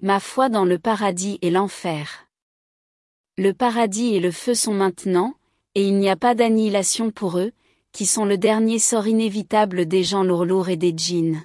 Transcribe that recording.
Ma foi dans le paradis et l'enfer. Le paradis et le feu sont maintenant, et il n'y a pas d'annihilation pour eux, qui sont le dernier sort inévitable des gens lourds lourds et des djinns.